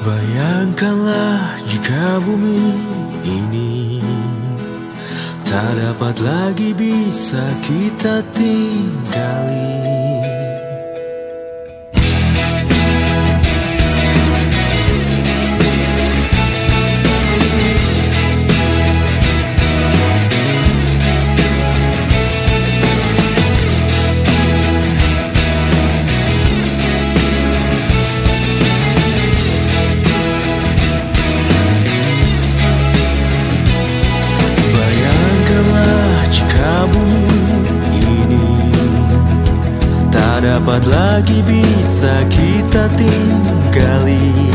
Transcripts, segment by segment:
Bayangkanlah jika bumi ini Tak dapat lagi bisa kita tinggali Dapat lagi bisa kita tinggali.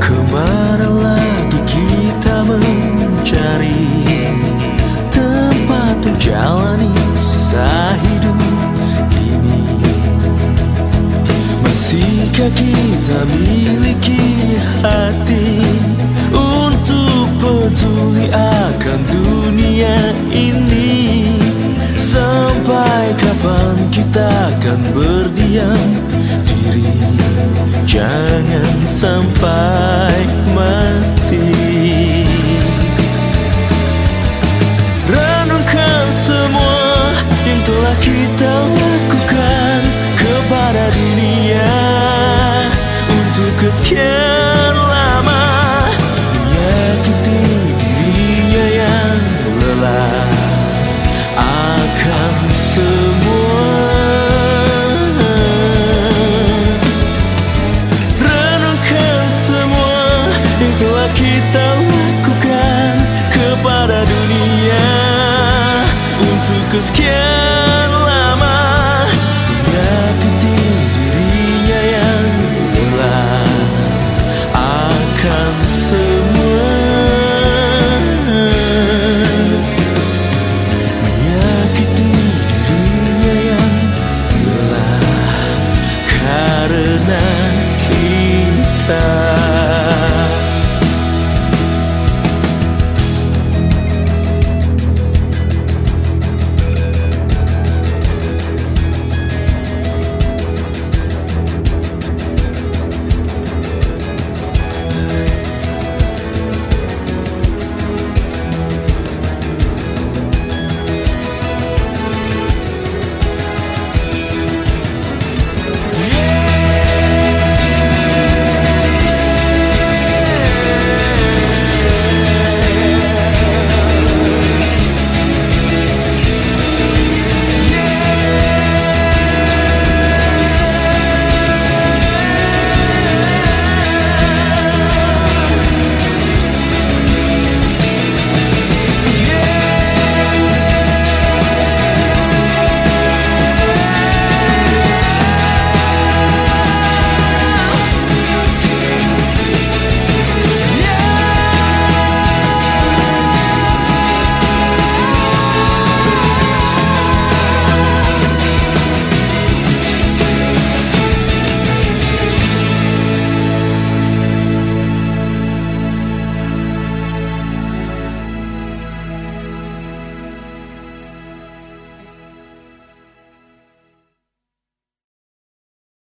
Ke mana lagi kita mencari Tempat untuk jalani sisa hidup ini? Masihkah kita miliki hati Untuk peduli akan dunia ini? Sampai kapan kita akan berdiam diri. Jangan sampai mati. Renungkan semua yang telah kita lakukan Kepada dunia. Untuk kesekian Cause kids